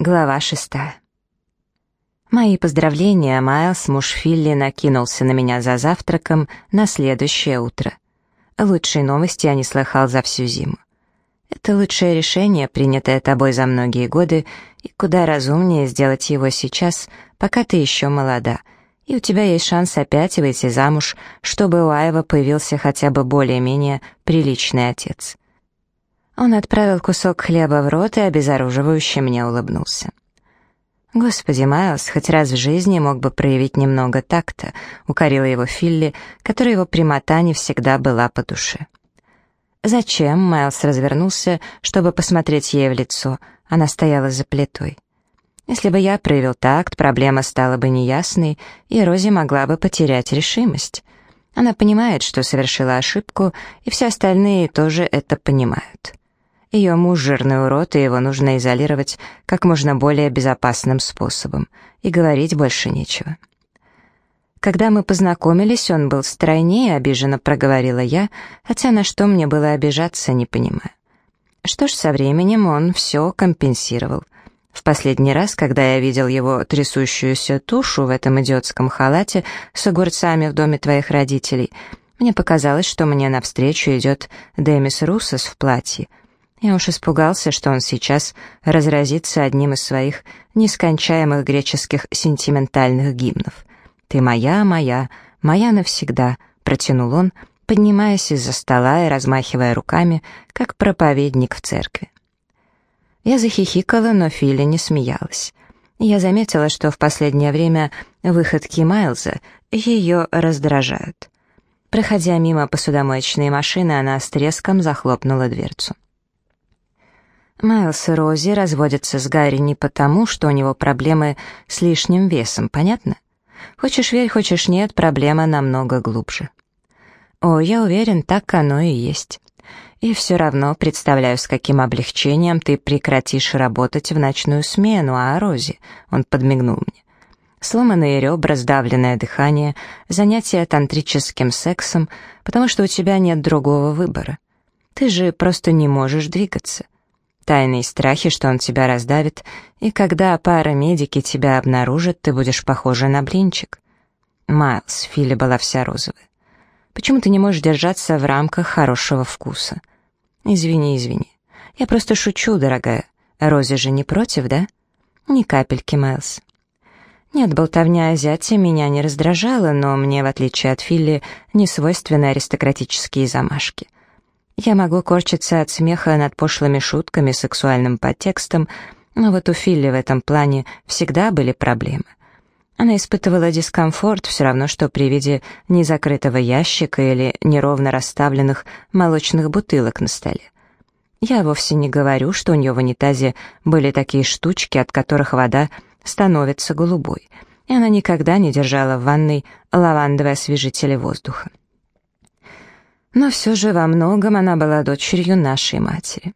Глава шестая. Мои поздравления, Майлз, муж Филли, накинулся на меня за завтраком на следующее утро. Лучшей новости я не слыхал за всю зиму. Это лучшее решение, принятое тобой за многие годы, и куда разумнее сделать его сейчас, пока ты еще молода, и у тебя есть шанс опять выйти замуж, чтобы у Айва появился хотя бы более-менее приличный отец. Он отправил кусок хлеба в рот и обезоруживающе мне улыбнулся. «Господи, Майлз, хоть раз в жизни мог бы проявить немного такта», — укорила его Филли, которой его прямота не всегда была по душе. «Зачем?» — Майлз развернулся, чтобы посмотреть ей в лицо. Она стояла за плитой. Если бы я проявил такт, проблема стала бы неясной, и Рози могла бы потерять решимость. Она понимает, что совершила ошибку, и все остальные тоже это понимают. Ее муж жирный урод, и его нужно изолировать как можно более безопасным способом. И говорить больше нечего. Когда мы познакомились, он был стройнее, обиженно проговорила я, хотя на что мне было обижаться, не понимаю. Что ж, со временем он все компенсировал. В последний раз, когда я видел его трясущуюся тушу в этом идиотском халате с огурцами в доме твоих родителей, мне показалось, что мне навстречу идет Демис Русос в платье — я уж испугался, что он сейчас разразится одним из своих нескончаемых греческих сентиментальных гимнов. «Ты моя, моя, моя навсегда», — протянул он, поднимаясь из-за стола и размахивая руками, как проповедник в церкви. Я захихикала, но Филли не смеялась. Я заметила, что в последнее время выходки Майлза ее раздражают. Проходя мимо посудомоечной машины, она с треском захлопнула дверцу. Майлз и Рози разводятся с Гарри не потому, что у него проблемы с лишним весом, понятно? Хочешь верь, хочешь нет, проблема намного глубже. О, я уверен, так оно и есть. И все равно представляю, с каким облегчением ты прекратишь работать в ночную смену, а Рози, он подмигнул мне. Сломанные ребра, сдавленное дыхание, занятия тантрическим сексом, потому что у тебя нет другого выбора. Ты же просто не можешь двигаться тайные страхи, что он тебя раздавит, и когда пара-медики тебя обнаружат, ты будешь похожа на блинчик. Майлз, Филли была вся розовая. Почему ты не можешь держаться в рамках хорошего вкуса? Извини, извини. Я просто шучу, дорогая. Рози же не против, да? Ни капельки, Майлз. Нет, болтовня о зяте меня не раздражала, но мне, в отличие от Филли, не свойственны аристократические замашки — я могу корчиться от смеха над пошлыми шутками, сексуальным подтекстом, но вот у Филли в этом плане всегда были проблемы. Она испытывала дискомфорт все равно, что при виде незакрытого ящика или неровно расставленных молочных бутылок на столе. Я вовсе не говорю, что у нее в унитазе были такие штучки, от которых вода становится голубой, и она никогда не держала в ванной лавандовый освежитель воздуха но все же во многом она была дочерью нашей матери.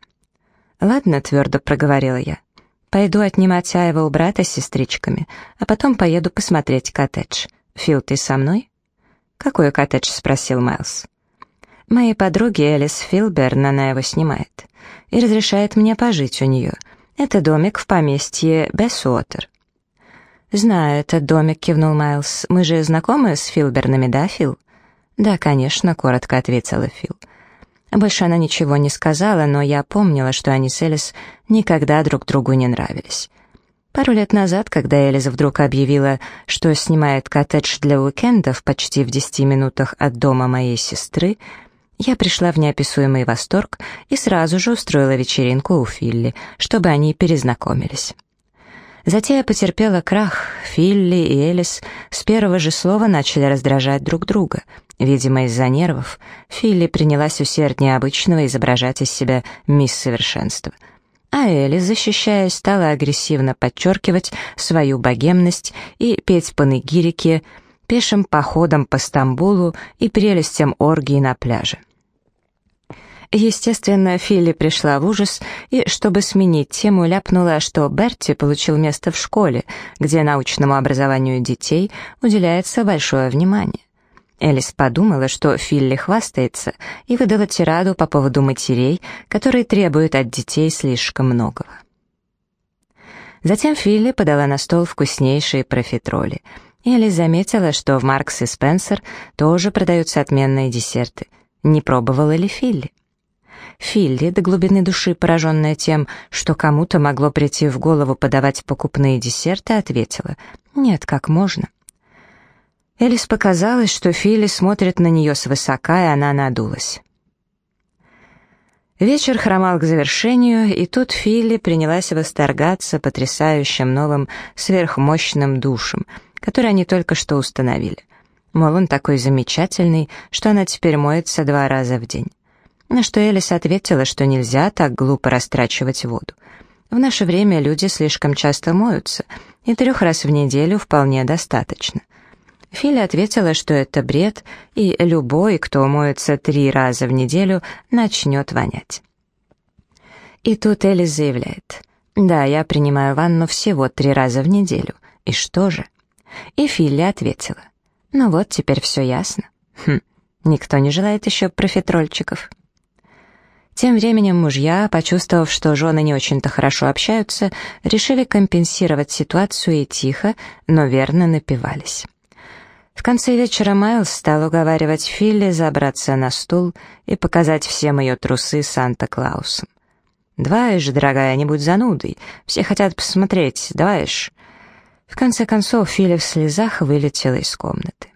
«Ладно», — твердо проговорила я, — «пойду отнимать Аева у брата с сестричками, а потом поеду посмотреть коттедж. Фил, ты со мной?» «Какой коттедж?» — спросил Майлз. «Моей подруги Элис Филберн, она его снимает, и разрешает мне пожить у нее. Это домик в поместье Бессуотер». «Знаю этот домик», — кивнул Майлз. «Мы же знакомы с Филбернами, да, Фил?» «Да, конечно», — коротко ответила Фил. Больше она ничего не сказала, но я помнила, что они с Элис никогда друг другу не нравились. Пару лет назад, когда Элис вдруг объявила, что снимает коттедж для уикендов почти в десяти минутах от дома моей сестры, я пришла в неописуемый восторг и сразу же устроила вечеринку у Филли, чтобы они перезнакомились. Затея потерпела крах. Филли и Элис с первого же слова начали раздражать друг друга. Видимо, из-за нервов Филли принялась усерднее обычного изображать из себя мисс совершенства. А Элис, защищаясь, стала агрессивно подчеркивать свою богемность и петь панегирики пешим походом по Стамбулу и прелестям оргии на пляже. Естественно, Филли пришла в ужас и, чтобы сменить тему, ляпнула, что Берти получил место в школе, где научному образованию детей уделяется большое внимание. Элис подумала, что Филли хвастается, и выдала тираду по поводу матерей, которые требуют от детей слишком многого. Затем Филли подала на стол вкуснейшие профитроли. Элис заметила, что в Маркс и Спенсер тоже продаются отменные десерты. Не пробовала ли Филли? Филли, до глубины души пораженная тем, что кому-то могло прийти в голову подавать покупные десерты, ответила «Нет, как можно?». Элис показалось, что Филли смотрит на нее свысока, и она надулась. Вечер хромал к завершению, и тут Филли принялась восторгаться потрясающим новым сверхмощным душем, который они только что установили. Мол, он такой замечательный, что она теперь моется два раза в день. На что Элис ответила, что нельзя так глупо растрачивать воду. В наше время люди слишком часто моются, и трех раз в неделю вполне достаточно. Филя ответила, что это бред, и любой, кто моется три раза в неделю, начнет вонять. И тут Элис заявляет, «Да, я принимаю ванну всего три раза в неделю. И что же?» И Филли ответила, «Ну вот, теперь все ясно. Хм, никто не желает еще профитрольчиков». Тем временем мужья, почувствовав, что жены не очень-то хорошо общаются, решили компенсировать ситуацию и тихо, но верно напивались. В конце вечера Майлз стал уговаривать Филли забраться на стул и показать всем ее трусы Санта-Клаусом. «Давай же, дорогая, не будь занудой, все хотят посмотреть, давай же». В конце концов Филли в слезах вылетела из комнаты.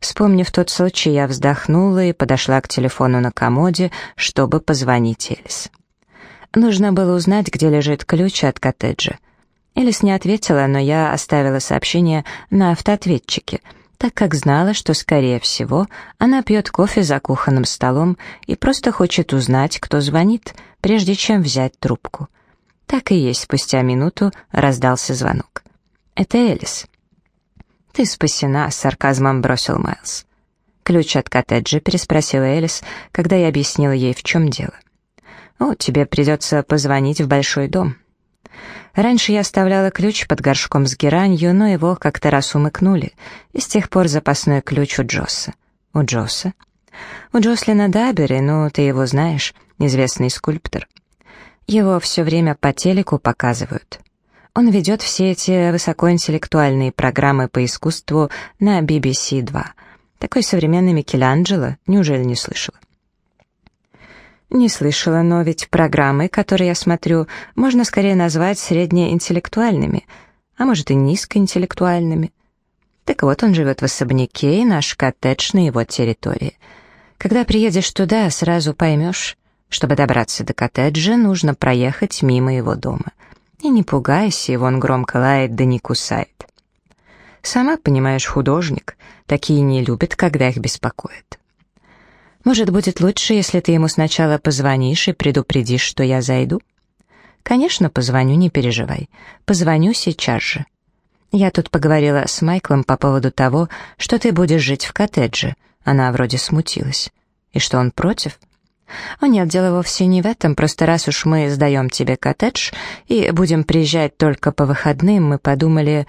Вспомнив тот случай, я вздохнула и подошла к телефону на комоде, чтобы позвонить Элис. Нужно было узнать, где лежит ключ от коттеджа. Элис не ответила, но я оставила сообщение на автоответчике — так как знала, что, скорее всего, она пьет кофе за кухонным столом и просто хочет узнать, кто звонит, прежде чем взять трубку. Так и есть, спустя минуту раздался звонок. «Это Элис». «Ты спасена», — с сарказмом бросил Майлз. «Ключ от коттеджа?» — переспросила Элис, когда я объяснила ей, в чем дело. «О, тебе придется позвонить в большой дом». Раньше я оставляла ключ под горшком с геранью, но его как-то раз умыкнули, и с тех пор запасной ключ у Джосса. У Джосса? У Джослина Дабери, ну, ты его знаешь, известный скульптор. Его все время по телеку показывают. Он ведет все эти высокоинтеллектуальные программы по искусству на BBC 2. Такой современный Микеланджело, неужели не слышала? Не слышала, но ведь программы, которые я смотрю, можно скорее назвать среднеинтеллектуальными, а может и низкоинтеллектуальными. Так вот, он живет в особняке, и наш коттедж на его территории. Когда приедешь туда, сразу поймешь, чтобы добраться до коттеджа, нужно проехать мимо его дома. И не пугайся, его он громко лает да не кусает. Сама, понимаешь, художник, такие не любят, когда их беспокоят. Может, будет лучше, если ты ему сначала позвонишь и предупредишь, что я зайду? Конечно, позвоню, не переживай. Позвоню сейчас же. Я тут поговорила с Майклом по поводу того, что ты будешь жить в коттедже. Она вроде смутилась. И что, он против? О нет, дело вовсе не в этом, просто раз уж мы сдаем тебе коттедж и будем приезжать только по выходным, мы подумали...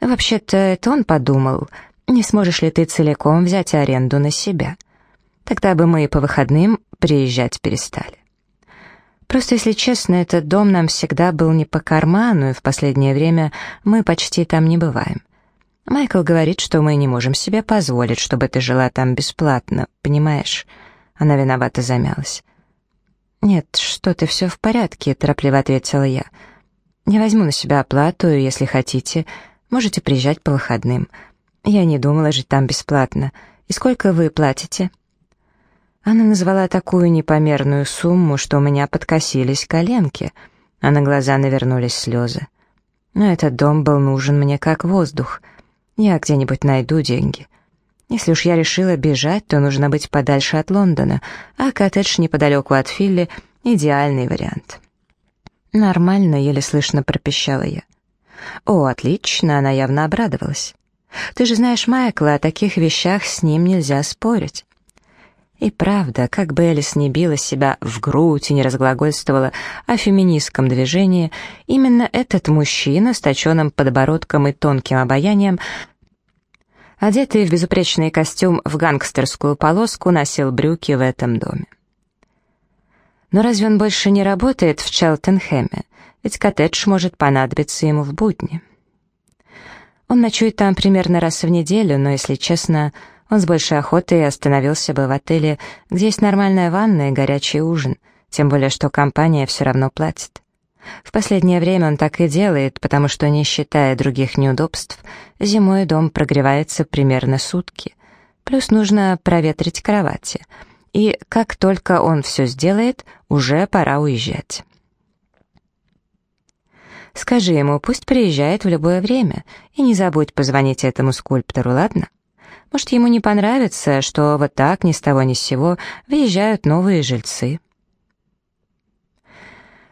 Вообще-то это он подумал, не сможешь ли ты целиком взять аренду на себя. Тогда бы мы и по выходным приезжать перестали. Просто, если честно, этот дом нам всегда был не по карману, и в последнее время мы почти там не бываем. Майкл говорит, что мы не можем себе позволить, чтобы ты жила там бесплатно, понимаешь?» Она виновато замялась. «Нет, что ты, все в порядке», — торопливо ответила я. «Я возьму на себя оплату, если хотите. Можете приезжать по выходным. Я не думала жить там бесплатно. И сколько вы платите?» Она назвала такую непомерную сумму, что у меня подкосились коленки, а на глаза навернулись слезы. Но этот дом был нужен мне как воздух. Я где-нибудь найду деньги. Если уж я решила бежать, то нужно быть подальше от Лондона, а коттедж неподалеку от Филли — идеальный вариант. «Нормально», — еле слышно пропищала я. «О, отлично», — она явно обрадовалась. «Ты же знаешь Майкла, о таких вещах с ним нельзя спорить». И правда, как бы Элис не била себя в грудь и не разглагольствовала о феминистском движении, именно этот мужчина с точенным подбородком и тонким обаянием, одетый в безупречный костюм в гангстерскую полоску, носил брюки в этом доме. Но разве он больше не работает в Челтенхэме? ведь коттедж может понадобиться ему в будни. Он ночует там примерно раз в неделю, но, если честно, он с большей охотой остановился бы в отеле, где есть нормальная ванна и горячий ужин, тем более что компания все равно платит. В последнее время он так и делает, потому что, не считая других неудобств, зимой дом прогревается примерно сутки. Плюс нужно проветрить кровати. И как только он все сделает, уже пора уезжать. Скажи ему, пусть приезжает в любое время, и не забудь позвонить этому скульптору, ладно? Может, ему не понравится, что вот так ни с того ни с сего въезжают новые жильцы.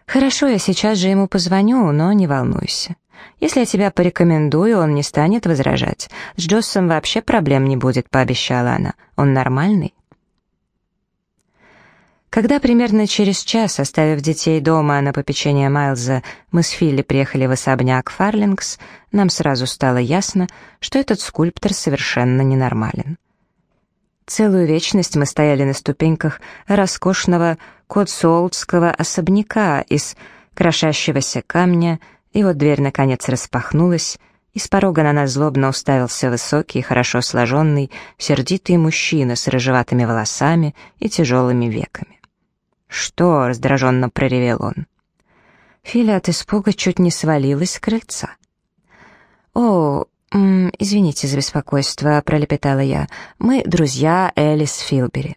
«Хорошо, я сейчас же ему позвоню, но не волнуйся. Если я тебя порекомендую, он не станет возражать. С Джоссом вообще проблем не будет», — пообещала она. «Он нормальный». Когда примерно через час, оставив детей дома на попечение Майлза, мы с Филли приехали в особняк Фарлингс, нам сразу стало ясно, что этот скульптор совершенно ненормален. Целую вечность мы стояли на ступеньках роскошного котсуолтского особняка из крошащегося камня, и вот дверь наконец распахнулась, и с порога на нас злобно уставился высокий, хорошо сложенный, сердитый мужчина с рыжеватыми волосами и тяжелыми веками. «Что?» — раздраженно проревел он. Филя от испуга чуть не свалилась с крыльца. «О, «Извините за беспокойство», — пролепетала я. «Мы друзья Элис Филбери».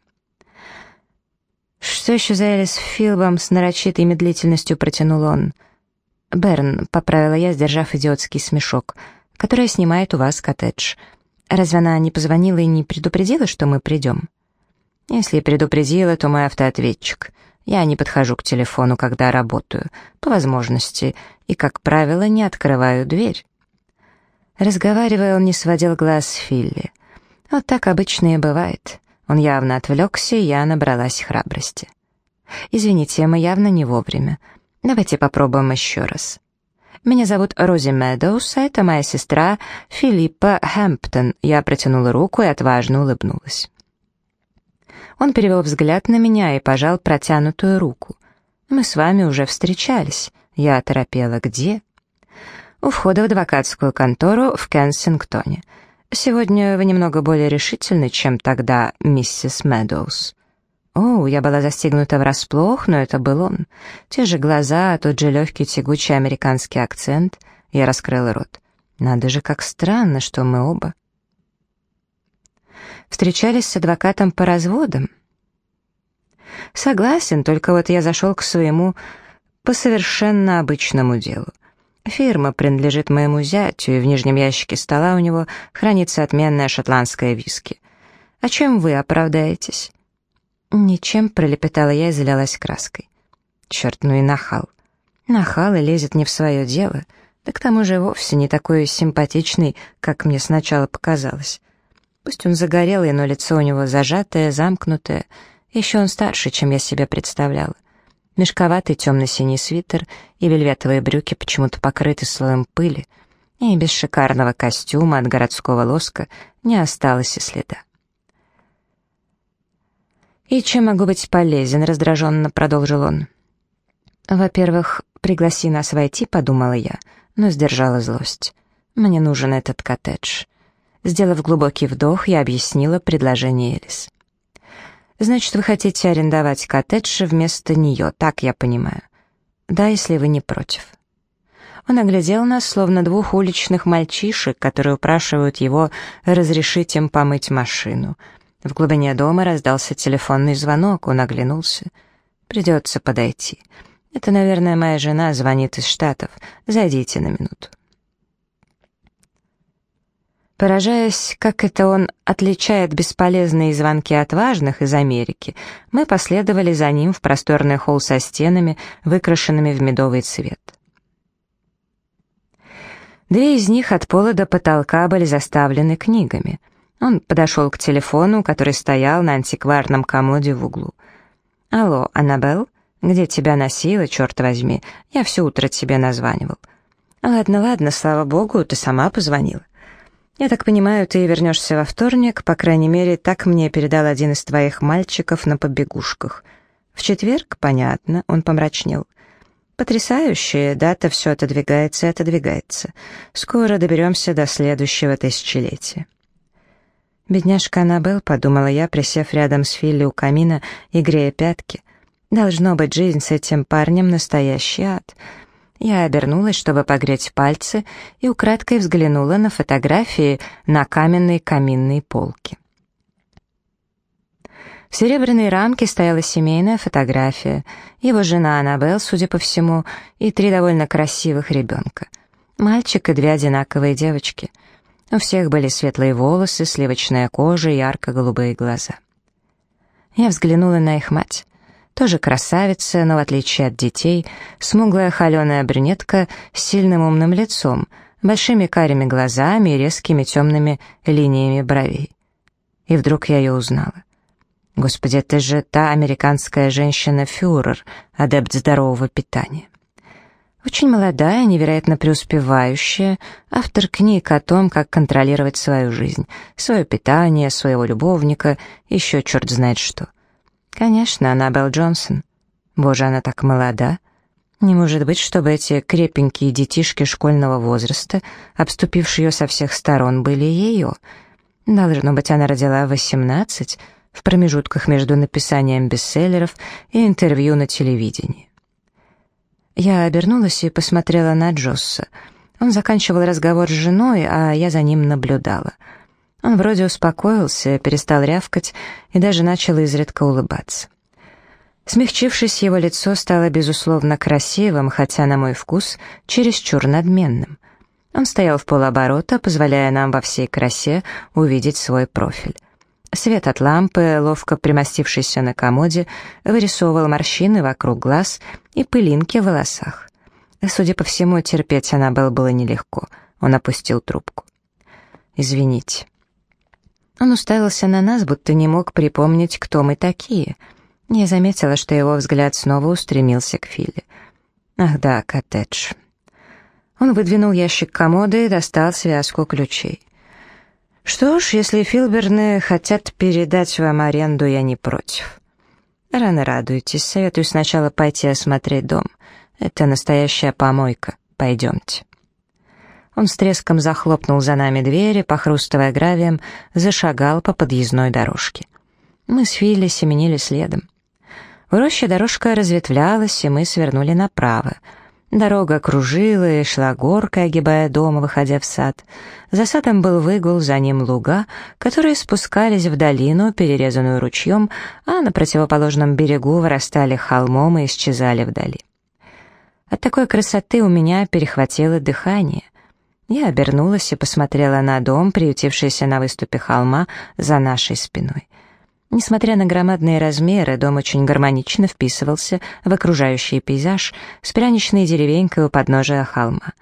«Что еще за Элис Филбом?» — с нарочитой медлительностью протянул он. «Берн», — поправила я, сдержав идиотский смешок, «которая снимает у вас коттедж. Разве она не позвонила и не предупредила, что мы придем?» «Если предупредила, то мой автоответчик. Я не подхожу к телефону, когда работаю, по возможности, и, как правило, не открываю дверь». Разговаривая, он не сводил глаз с Филли. Вот так обычно и бывает. Он явно отвлекся, и я набралась храбрости. «Извините, мы явно не вовремя. Давайте попробуем еще раз. Меня зовут Рози Мэдоуз, а это моя сестра Филиппа Хэмптон». Я протянула руку и отважно улыбнулась. Он перевел взгляд на меня и пожал протянутую руку. «Мы с вами уже встречались». Я оторопела. «Где?» у входа в адвокатскую контору в Кенсингтоне. Сегодня вы немного более решительны, чем тогда, миссис Мэдоуз». О, я была застигнута врасплох, но это был он. Те же глаза, тот же легкий тягучий американский акцент. Я раскрыла рот. Надо же, как странно, что мы оба. Встречались с адвокатом по разводам. Согласен, только вот я зашел к своему по совершенно обычному делу. Фирма принадлежит моему зятю, и в нижнем ящике стола у него хранится отменная шотландская виски. А чем вы оправдаетесь?» «Ничем», — пролепетала я и залилась краской. «Черт, ну и нахал. Нахал и лезет не в свое дело, да к тому же вовсе не такой симпатичный, как мне сначала показалось. Пусть он загорелый, но лицо у него зажатое, замкнутое, еще он старше, чем я себе представляла. Мешковатый темно-синий свитер и вельветовые брюки почему-то покрыты слоем пыли, и без шикарного костюма от городского лоска не осталось и следа. «И чем могу быть полезен?» — раздраженно продолжил он. «Во-первых, пригласи нас войти», — подумала я, но сдержала злость. «Мне нужен этот коттедж». Сделав глубокий вдох, я объяснила предложение Элис. Значит, вы хотите арендовать коттедж вместо нее, так я понимаю. Да, если вы не против. Он оглядел нас, словно двух уличных мальчишек, которые упрашивают его разрешить им помыть машину. В глубине дома раздался телефонный звонок, он оглянулся. «Придется подойти. Это, наверное, моя жена звонит из Штатов. Зайдите на минуту». Поражаясь, как это он отличает бесполезные звонки от важных из Америки, мы последовали за ним в просторный холл со стенами, выкрашенными в медовый цвет. Две из них от пола до потолка были заставлены книгами. Он подошел к телефону, который стоял на антикварном комоде в углу. «Алло, Аннабелл? Где тебя носила, черт возьми? Я все утро тебе названивал». «Ладно, ладно, слава богу, ты сама позвонила». «Я так понимаю, ты вернешься во вторник, по крайней мере, так мне передал один из твоих мальчиков на побегушках. В четверг? Понятно», — он помрачнел. Потрясающе, дата все отодвигается и отодвигается. Скоро доберемся до следующего тысячелетия. «Бедняжка Аннабелл», — подумала я, присев рядом с Филли у камина и грея пятки. «Должно быть, жизнь с этим парнем настоящий ад». Я обернулась, чтобы погреть пальцы, и украдкой взглянула на фотографии на каменной каминной полке. В серебряной рамке стояла семейная фотография, его жена Аннабелл, судя по всему, и три довольно красивых ребенка. Мальчик и две одинаковые девочки. У всех были светлые волосы, сливочная кожа и ярко-голубые глаза. Я взглянула на их мать. Тоже красавица, но в отличие от детей, смуглая холеная брюнетка с сильным умным лицом, большими карими глазами и резкими темными линиями бровей. И вдруг я ее узнала. Господи, это же та американская женщина-фюрер, адепт здорового питания. Очень молодая, невероятно преуспевающая, автор книг о том, как контролировать свою жизнь, свое питание, своего любовника, еще черт знает что. Конечно, Аннабелл Джонсон. Боже, она так молода. Не может быть, чтобы эти крепенькие детишки школьного возраста, обступившие ее со всех сторон, были ее. Должно быть, она родила в восемнадцать, в промежутках между написанием бестселлеров и интервью на телевидении. Я обернулась и посмотрела на Джосса. Он заканчивал разговор с женой, а я за ним наблюдала. Он вроде успокоился, перестал рявкать и даже начал изредка улыбаться. Смягчившись, его лицо стало, безусловно, красивым, хотя, на мой вкус, чересчур надменным. Он стоял в полоборота, позволяя нам во всей красе увидеть свой профиль. Свет от лампы, ловко примостившийся на комоде, вырисовывал морщины вокруг глаз и пылинки в волосах. Судя по всему, терпеть Аннабелл было нелегко. Он опустил трубку. «Извините». Он уставился на нас, будто не мог припомнить, кто мы такие. Я заметила, что его взгляд снова устремился к Филе. «Ах да, коттедж». Он выдвинул ящик комоды и достал связку ключей. «Что ж, если Филберны хотят передать вам аренду, я не против. Рано радуйтесь, советую сначала пойти осмотреть дом. Это настоящая помойка. Пойдемте». Он с треском захлопнул за нами двери, похрустывая гравием, зашагал по подъездной дорожке. Мы с Филли семенили следом. В роще дорожка разветвлялась, и мы свернули направо — Дорога кружила и шла горкой, огибая дом, выходя в сад. За садом был выгул, за ним луга, которые спускались в долину, перерезанную ручьем, а на противоположном берегу вырастали холмом и исчезали вдали. От такой красоты у меня перехватило дыхание. Я обернулась и посмотрела на дом, приютившийся на выступе холма за нашей спиной. Несмотря на громадные размеры, дом очень гармонично вписывался в окружающий пейзаж с пряничной деревенькой у подножия холма.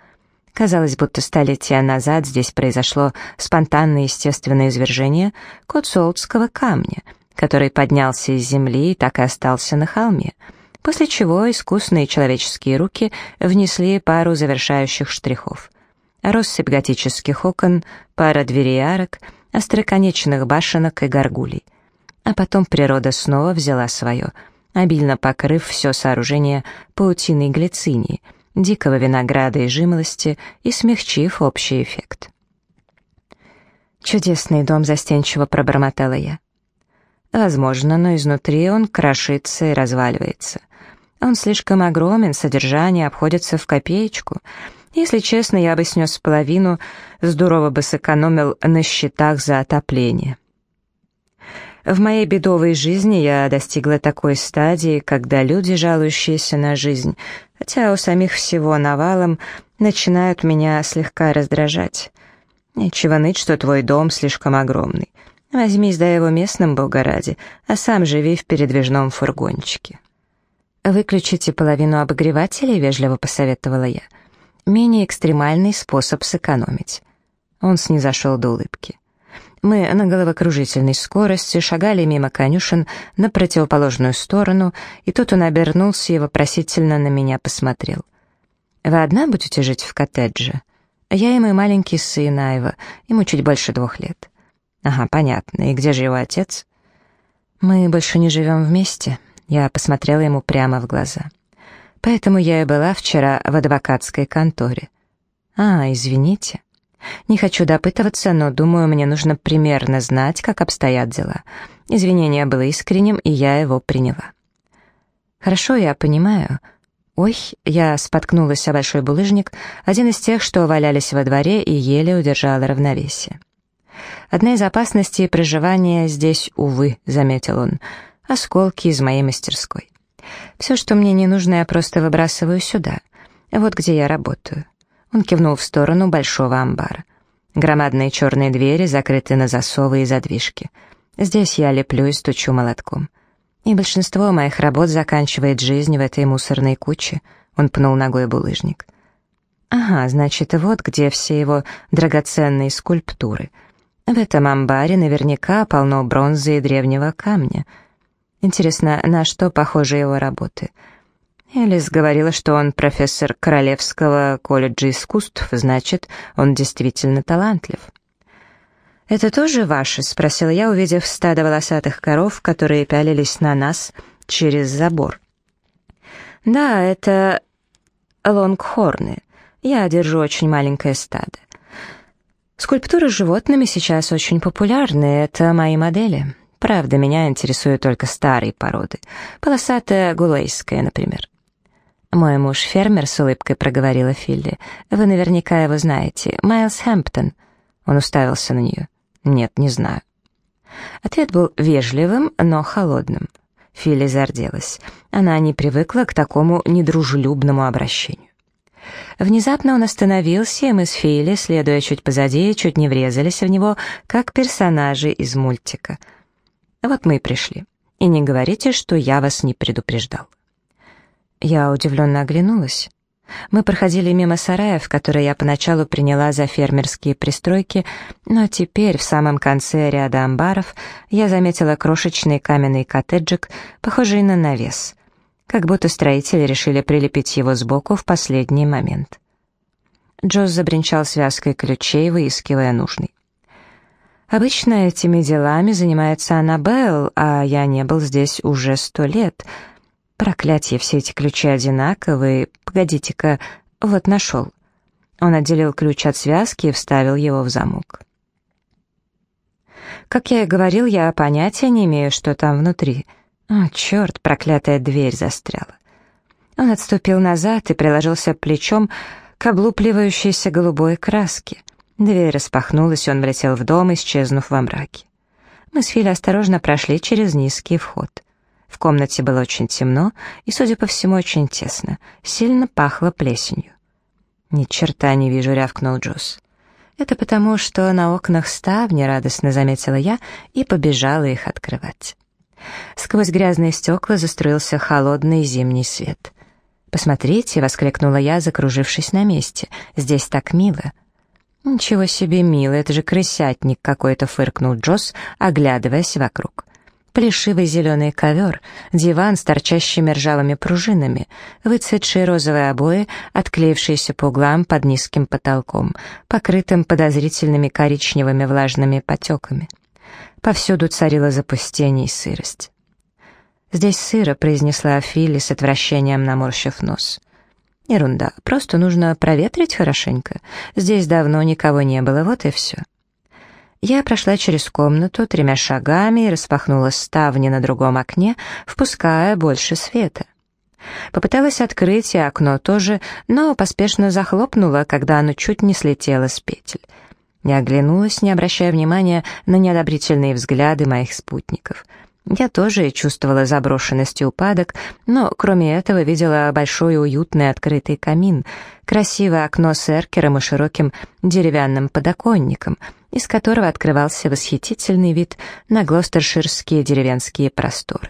Казалось, будто столетия назад здесь произошло спонтанное естественное извержение Котсолтского камня, который поднялся из земли и так и остался на холме, после чего искусные человеческие руки внесли пару завершающих штрихов. Россыпь готических окон, пара дверей и арок, остроконечных башенок и горгулей — а потом природа снова взяла свое, обильно покрыв все сооружение паутиной глицинии, дикого винограда и жимолости и смягчив общий эффект. «Чудесный дом», — застенчиво пробормотала я. «Возможно, но изнутри он крошится и разваливается. Он слишком огромен, содержание обходится в копеечку. Если честно, я бы снес половину, здорово бы сэкономил на счетах за отопление». В моей бедовой жизни я достигла такой стадии, когда люди, жалующиеся на жизнь, хотя у самих всего навалом, начинают меня слегка раздражать. Нечего ныть, что твой дом слишком огромный. Возьми, сдай его местным, бога ради, а сам живи в передвижном фургончике. «Выключите половину обогревателей», — вежливо посоветовала я. «Менее экстремальный способ сэкономить». Он снизошел до улыбки. Мы на головокружительной скорости шагали мимо конюшен на противоположную сторону, и тут он обернулся и вопросительно на меня посмотрел. «Вы одна будете жить в коттедже?» «Я и мой маленький сын Айва, ему чуть больше двух лет». «Ага, понятно. И где же его отец?» «Мы больше не живем вместе». Я посмотрела ему прямо в глаза. Поэтому я и была вчера в адвокатской конторе. А, извините. Не хочу допытываться, но думаю, мне нужно примерно знать, как обстоят дела. Извинение было искренним, и я его приняла. Хорошо, я понимаю. Ой, я споткнулась о большой булыжник, один из тех, что валялись во дворе, и еле удержала равновесие. Одна из опасностей проживания здесь, увы, заметил он, осколки из моей мастерской. Все, что мне не нужно, я просто выбрасываю сюда. Вот где я работаю. Он кивнул в сторону большого амбара. Громадные черные двери закрыты на засовы и задвижки. Здесь я леплю и стучу молотком. И большинство моих работ заканчивает жизнь в этой мусорной куче. Он пнул ногой булыжник. Ага, значит, вот где все его драгоценные скульптуры. В этом амбаре наверняка полно бронзы и древнего камня. Интересно, на что похожи его работы — Элис говорила, что он профессор Королевского колледжа искусств, значит, он действительно талантлив. «Это тоже ваши?» — спросила я, увидев стадо волосатых коров, которые пялились на нас через забор. «Да, это лонгхорны. Я держу очень маленькое стадо. Скульптуры с животными сейчас очень популярны, это мои модели. Правда, меня интересуют только старые породы. Полосатая гулейская, например. «Мой муж фермер», — с улыбкой проговорила Филли. «Вы наверняка его знаете. Майлз Хэмптон». Он уставился на нее. «Нет, не знаю». Ответ был вежливым, но холодным. Филли зарделась. Она не привыкла к такому недружелюбному обращению. Внезапно он остановился, и мы с Филли, следуя чуть позади, чуть не врезались в него, как персонажи из мультика. Вот мы и пришли. И не говорите, что я вас не предупреждал. Я удивленно оглянулась. Мы проходили мимо сараев, которые я поначалу приняла за фермерские пристройки, но теперь, в самом конце ряда амбаров, я заметила крошечный каменный коттеджик, похожий на навес. Как будто строители решили прилепить его сбоку в последний момент. Джоз забринчал связкой ключей, выискивая нужный. Обычно этими делами занимается Аннабелл, а я не был здесь уже сто лет — Проклятье, все эти ключи одинаковые. Погодите-ка, вот нашел. Он отделил ключ от связки и вставил его в замок. Как я и говорил, я понятия не имею, что там внутри. О, черт, проклятая дверь застряла. Он отступил назад и приложился плечом к облупливающейся голубой краске. Дверь распахнулась, он влетел в дом, исчезнув во мраке. Мы с Фили осторожно прошли через низкий вход. В комнате было очень темно и, судя по всему, очень тесно. Сильно пахло плесенью. «Ни черта не вижу», — рявкнул Джосс. «Это потому, что на окнах ставни», — радостно заметила я и побежала их открывать. Сквозь грязные стекла заструился холодный зимний свет. «Посмотрите», — воскликнула я, закружившись на месте. «Здесь так мило». «Ничего себе мило, это же крысятник какой-то», — фыркнул Джосс, оглядываясь вокруг плешивый зеленый ковер, диван с торчащими ржавыми пружинами, выцветшие розовые обои, отклеившиеся по углам под низким потолком, покрытым подозрительными коричневыми влажными потеками. Повсюду царило запустение и сырость. «Здесь сыро», — произнесла Филли с отвращением наморщив нос. «Ерунда, просто нужно проветрить хорошенько. Здесь давно никого не было, вот и все». Я прошла через комнату тремя шагами и распахнула ставни на другом окне, впуская больше света. Попыталась открыть и окно тоже, но поспешно захлопнула, когда оно чуть не слетело с петель. Я оглянулась, не обращая внимания на неодобрительные взгляды моих спутников — я тоже чувствовала заброшенность и упадок, но кроме этого видела большой уютный открытый камин, красивое окно с эркером и широким деревянным подоконником, из которого открывался восхитительный вид на глостерширские деревенские просторы.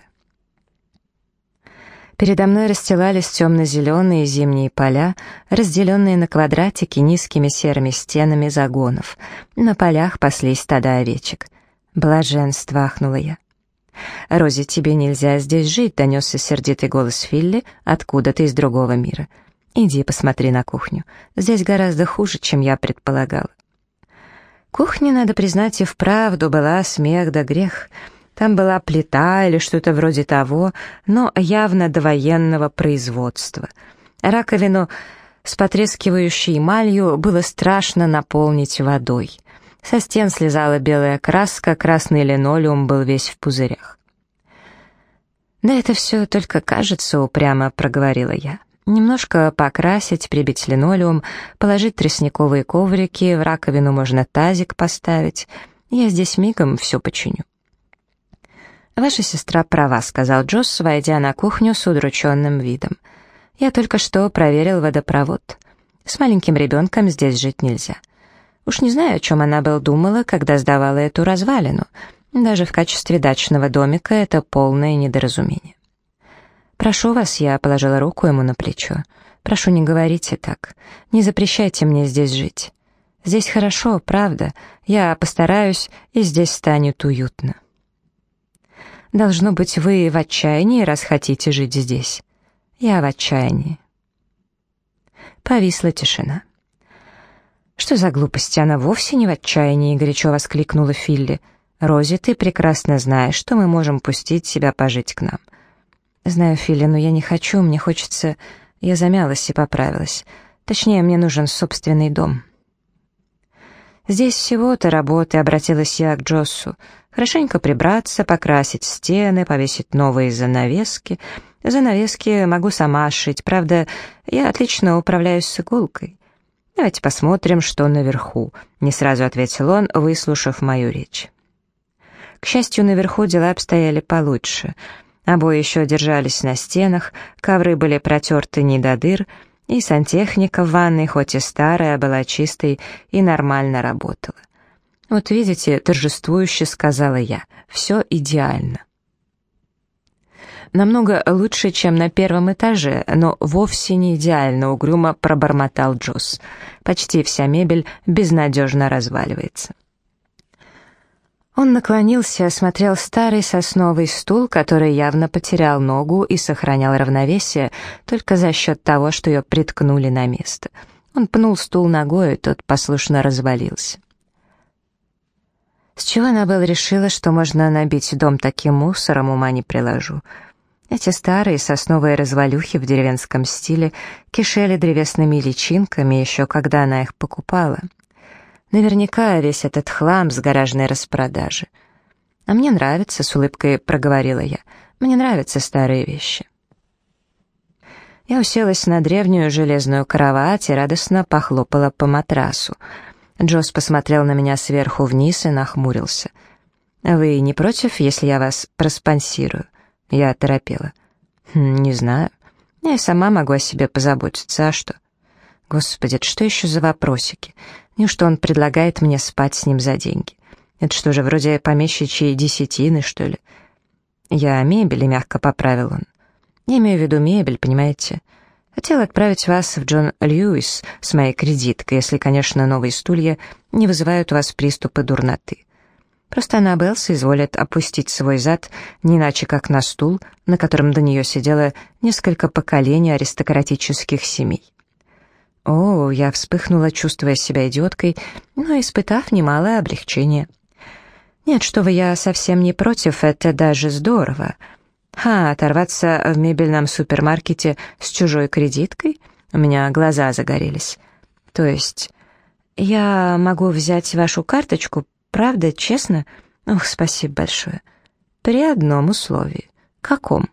Передо мной расстилались темно-зеленые зимние поля, разделенные на квадратики низкими серыми стенами загонов. На полях паслись стада овечек. «Блаженство!» — ахнула я. «Рози, тебе нельзя здесь жить», — донесся сердитый голос Филли откуда-то из другого мира. «Иди посмотри на кухню. Здесь гораздо хуже, чем я предполагала». Кухня, надо признать, и вправду была смех да грех. Там была плита или что-то вроде того, но явно довоенного производства. Раковину с потрескивающей эмалью было страшно наполнить водой. Со стен слезала белая краска, красный линолеум был весь в пузырях. «Да это все только кажется упрямо», — проговорила я. «Немножко покрасить, прибить линолеум, положить тростниковые коврики, в раковину можно тазик поставить. Я здесь мигом все починю». «Ваша сестра права», — сказал Джосс, войдя на кухню с удрученным видом. «Я только что проверил водопровод. С маленьким ребенком здесь жить нельзя. Уж не знаю, о чем она был думала, когда сдавала эту развалину». Даже в качестве дачного домика это полное недоразумение. «Прошу вас», — я положила руку ему на плечо. «Прошу, не говорите так. Не запрещайте мне здесь жить. Здесь хорошо, правда. Я постараюсь, и здесь станет уютно». «Должно быть, вы в отчаянии, раз хотите жить здесь». «Я в отчаянии». Повисла тишина. «Что за глупости? Она вовсе не в отчаянии», — горячо воскликнула Филли. «Рози, ты прекрасно знаешь, что мы можем пустить себя пожить к нам». «Знаю, Филли, но я не хочу, мне хочется...» Я замялась и поправилась. Точнее, мне нужен собственный дом. «Здесь всего-то работы», — обратилась я к Джоссу. «Хорошенько прибраться, покрасить стены, повесить новые занавески. Занавески могу сама шить, правда, я отлично управляюсь с иголкой». «Давайте посмотрим, что наверху», — не сразу ответил он, выслушав мою речь. К счастью, наверху дела обстояли получше. Обои еще держались на стенах, ковры были протерты не до дыр, и сантехника в ванной, хоть и старая, была чистой и нормально работала. «Вот видите», — торжествующе сказала я, — «все идеально». «Намного лучше, чем на первом этаже, но вовсе не идеально», — угрюмо пробормотал Джосс. «Почти вся мебель безнадежно разваливается». Он наклонился, осмотрел старый сосновый стул, который явно потерял ногу и сохранял равновесие только за счет того, что ее приткнули на место. Он пнул стул ногой, и тот послушно развалился. С чего Аннабелл решила, что можно набить дом таким мусором, ума не приложу. Эти старые сосновые развалюхи в деревенском стиле кишели древесными личинками еще когда она их покупала — Наверняка весь этот хлам с гаражной распродажи. А мне нравится, с улыбкой проговорила я. Мне нравятся старые вещи. Я уселась на древнюю железную кровать и радостно похлопала по матрасу. Джосс посмотрел на меня сверху вниз и нахмурился. «Вы не против, если я вас проспонсирую?» Я торопела. «Хм, «Не знаю. Я сама могу о себе позаботиться, а что?» «Господи, что еще за вопросики? Неужто он предлагает мне спать с ним за деньги? Это что же, вроде помещичьей десятины, что ли? Я о мебели, мягко поправил он. Я имею в виду мебель, понимаете? Хотел отправить вас в Джон Льюис с моей кредиткой, если, конечно, новые стулья не вызывают у вас приступы дурноты. Просто Аннабелл соизволит опустить свой зад не иначе, как на стул, на котором до нее сидело несколько поколений аристократических семей. О, я вспыхнула, чувствуя себя идиоткой, но испытав немалое облегчение. Нет, что вы, я совсем не против, это даже здорово. Ха, оторваться в мебельном супермаркете с чужой кредиткой? У меня глаза загорелись. То есть, я могу взять вашу карточку, правда, честно? Ох, спасибо большое. При одном условии. Каком?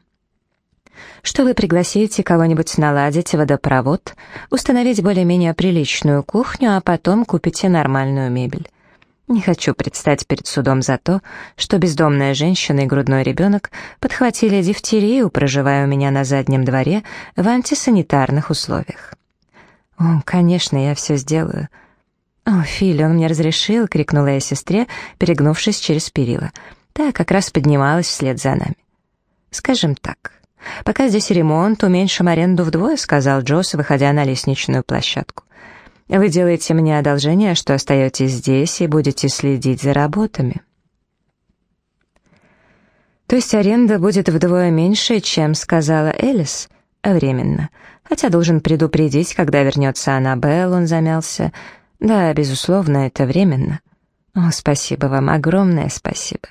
что вы пригласите кого-нибудь наладить водопровод, установить более-менее приличную кухню, а потом купите нормальную мебель. Не хочу предстать перед судом за то, что бездомная женщина и грудной ребенок подхватили дифтерию, проживая у меня на заднем дворе в антисанитарных условиях. «О, конечно, я все сделаю». «О, Филь, он мне разрешил!» — крикнула я сестре, перегнувшись через перила. Та как раз поднималась вслед за нами. «Скажем так, «Пока здесь ремонт, уменьшим аренду вдвое», — сказал Джосс, выходя на лестничную площадку. «Вы делаете мне одолжение, что остаетесь здесь и будете следить за работами». «То есть аренда будет вдвое меньше, чем сказала Элис?» «Временно. Хотя должен предупредить, когда вернется Аннабелл», — он замялся. «Да, безусловно, это временно». «О, спасибо вам, огромное спасибо».